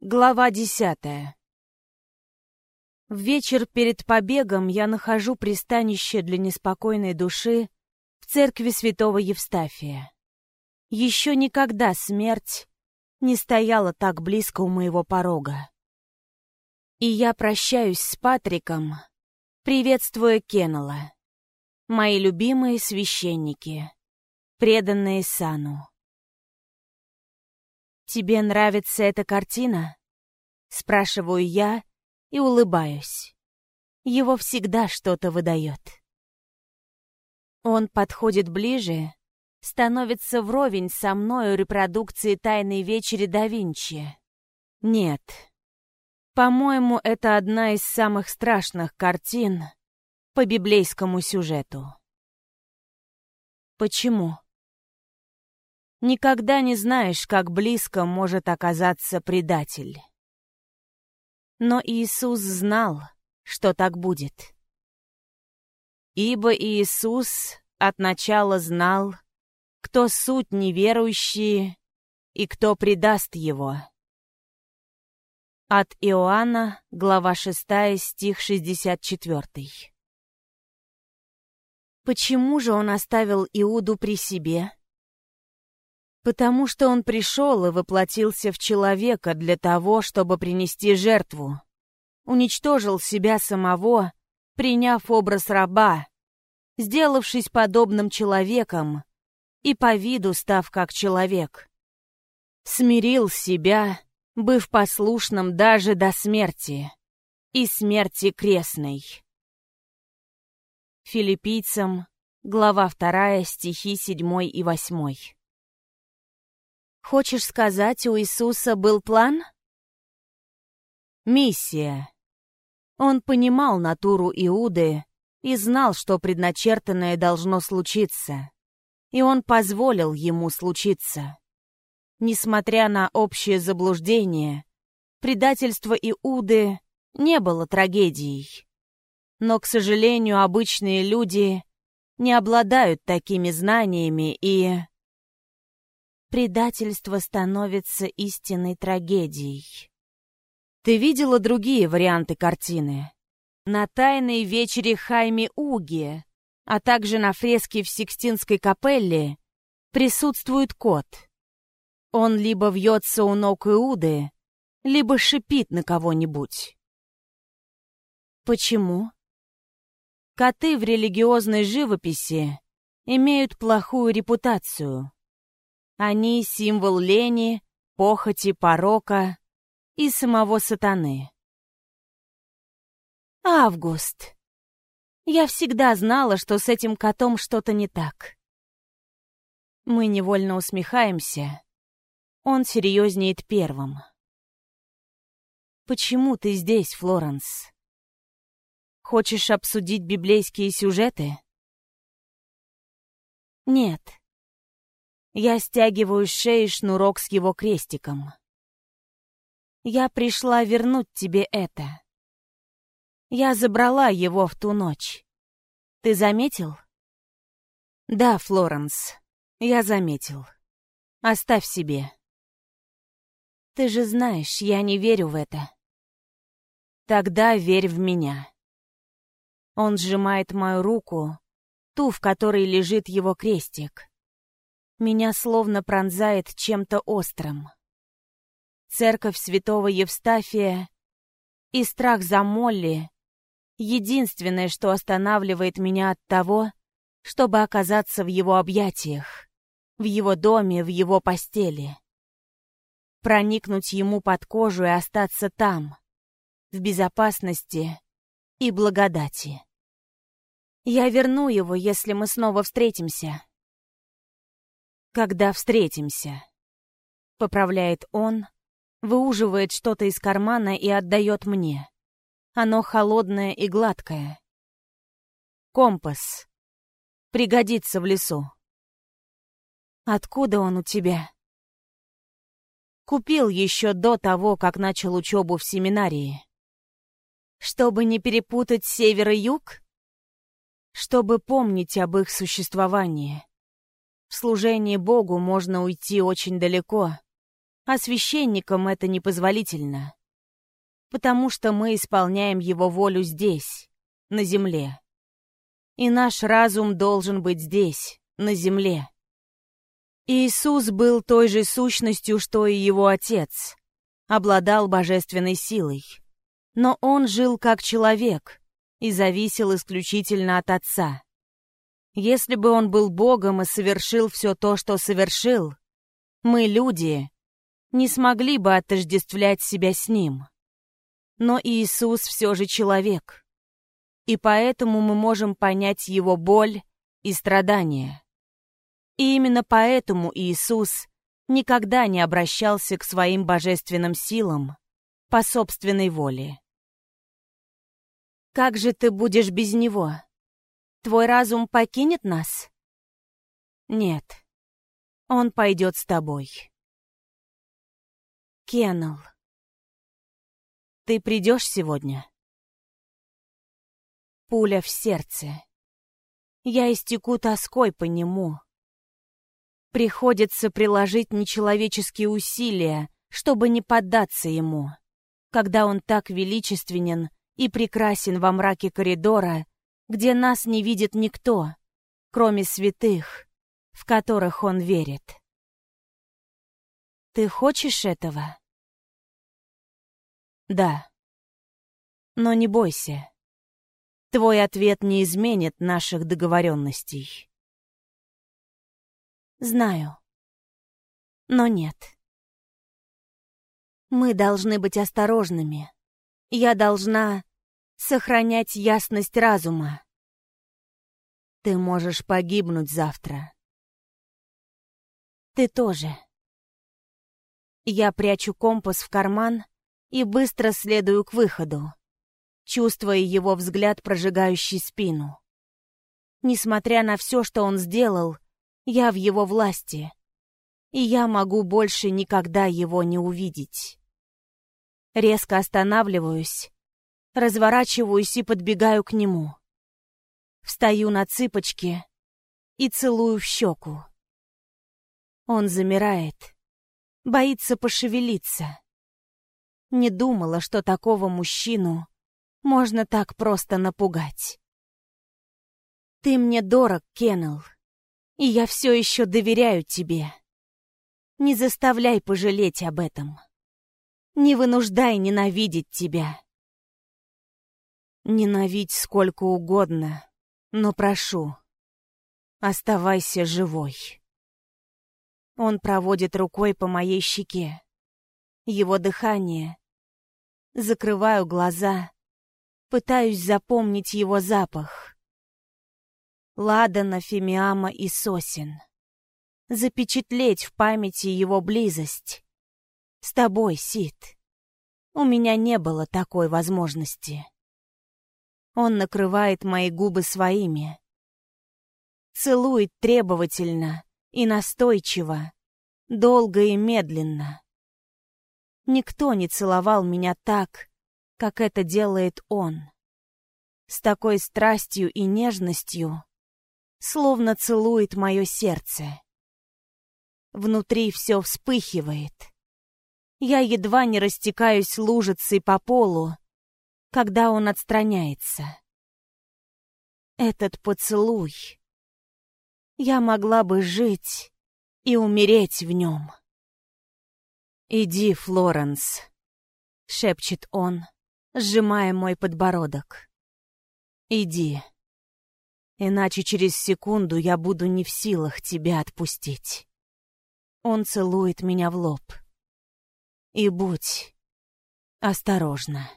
Глава десятая. В вечер перед побегом я нахожу пристанище для неспокойной души в церкви святого Евстафия. Еще никогда смерть не стояла так близко у моего порога. И я прощаюсь с Патриком, приветствуя Кеннела. Мои любимые священники, преданные Сану. «Тебе нравится эта картина?» Спрашиваю я и улыбаюсь. Его всегда что-то выдает. Он подходит ближе, становится вровень со мной у репродукции «Тайной вечери да Винчи». Нет. По-моему, это одна из самых страшных картин по библейскому сюжету. Почему? Никогда не знаешь, как близко может оказаться предатель. Но Иисус знал, что так будет. Ибо Иисус от начала знал, кто суть неверующие и кто предаст его. От Иоанна, глава 6, стих 64. Почему же он оставил Иуду при себе? Потому что он пришел и воплотился в человека для того, чтобы принести жертву. Уничтожил себя самого, приняв образ раба, сделавшись подобным человеком и по виду став как человек. Смирил себя, быв послушным даже до смерти, и смерти крестной. Филиппийцам, глава 2, стихи 7 и 8. Хочешь сказать, у Иисуса был план? Миссия. Он понимал натуру Иуды и знал, что предначертанное должно случиться. И он позволил ему случиться. Несмотря на общее заблуждение, предательство Иуды не было трагедией. Но, к сожалению, обычные люди не обладают такими знаниями и предательство становится истинной трагедией. Ты видела другие варианты картины? На тайной вечере Хайми Уги, а также на фреске в Сикстинской капелле присутствует кот. Он либо вьется у ног Иуды, либо шипит на кого-нибудь. Почему? Коты в религиозной живописи имеют плохую репутацию. Они — символ лени, похоти, порока и самого сатаны. Август. Я всегда знала, что с этим котом что-то не так. Мы невольно усмехаемся. Он серьезнеет первым. «Почему ты здесь, Флоренс? Хочешь обсудить библейские сюжеты?» «Нет», я стягиваю с шеи шнурок с его крестиком. Я пришла вернуть тебе это. Я забрала его в ту ночь. Ты заметил? Да, Флоренс, я заметил. Оставь себе. Ты же знаешь, я не верю в это. Тогда верь в меня. Он сжимает мою руку, ту, в которой лежит его крестик. Меня словно пронзает чем-то острым. Церковь святого Евстафия и страх за Молли — единственное, что останавливает меня от того, чтобы оказаться в его объятиях, в его доме, в его постели. Проникнуть ему под кожу и остаться там, в безопасности и благодати. Я верну его, если мы снова встретимся когда встретимся. Поправляет он, выуживает что-то из кармана и отдает мне. Оно холодное и гладкое. Компас. Пригодится в лесу. Откуда он у тебя? Купил еще до того, как начал учебу в семинарии. Чтобы не перепутать север и юг? Чтобы помнить об их существовании. В служении Богу можно уйти очень далеко, А священникам это непозволительно. Потому что мы исполняем его волю здесь, на земле. И наш разум должен быть здесь, на земле. Иисус был той же сущностью, что и его Отец, обладал божественной силой. Но он жил как человек и зависел исключительно от Отца. Если бы он был Богом и совершил все то, что совершил, мы, люди, не смогли бы отождествлять себя с ним. Но Иисус все же человек, и поэтому мы можем понять его боль и страдания. И именно поэтому Иисус никогда не обращался к своим божественным силам по собственной воле. Как же ты будешь без него? Твой разум покинет нас? Нет, он пойдет с тобой. Кеннел, ты придешь сегодня? Пуля в сердце. Я истеку тоской по нему. Приходится приложить нечеловеческие усилия, чтобы не поддаться ему, когда он так величественен и прекрасен во мраке коридора, где нас не видит никто, кроме святых, в которых он верит. Ты хочешь этого? Да. Но не бойся. Твой ответ не изменит наших договоренностей. Знаю. Но нет. Мы должны быть осторожными. Я должна сохранять ясность разума. Ты можешь погибнуть завтра. Ты тоже. Я прячу компас в карман и быстро следую к выходу, чувствуя его взгляд, прожигающий спину. Несмотря на все, что он сделал, я в его власти, и я могу больше никогда его не увидеть. Резко останавливаюсь, разворачиваюсь и подбегаю к нему. Встаю на цыпочки и целую в щеку. Он замирает, боится пошевелиться. Не думала, что такого мужчину можно так просто напугать. Ты мне дорог, Кеннел и я все еще доверяю тебе. Не заставляй пожалеть об этом. Не вынуждай ненавидеть тебя. Ненавидь сколько угодно, но прошу, оставайся живой. Он проводит рукой по моей щеке. Его дыхание. Закрываю глаза, пытаюсь запомнить его запах. Ладана, Фимиама и Сосин. Запечатлеть в памяти его близость. С тобой, Сид. У меня не было такой возможности. Он накрывает мои губы своими. Целует требовательно и настойчиво, долго и медленно. Никто не целовал меня так, как это делает он. С такой страстью и нежностью, словно целует мое сердце. Внутри все вспыхивает. Я едва не растекаюсь лужицей по полу, когда он отстраняется. Этот поцелуй. Я могла бы жить и умереть в нем. «Иди, Флоренс», — шепчет он, сжимая мой подбородок. «Иди». Иначе через секунду я буду не в силах тебя отпустить. Он целует меня в лоб. И будь осторожна.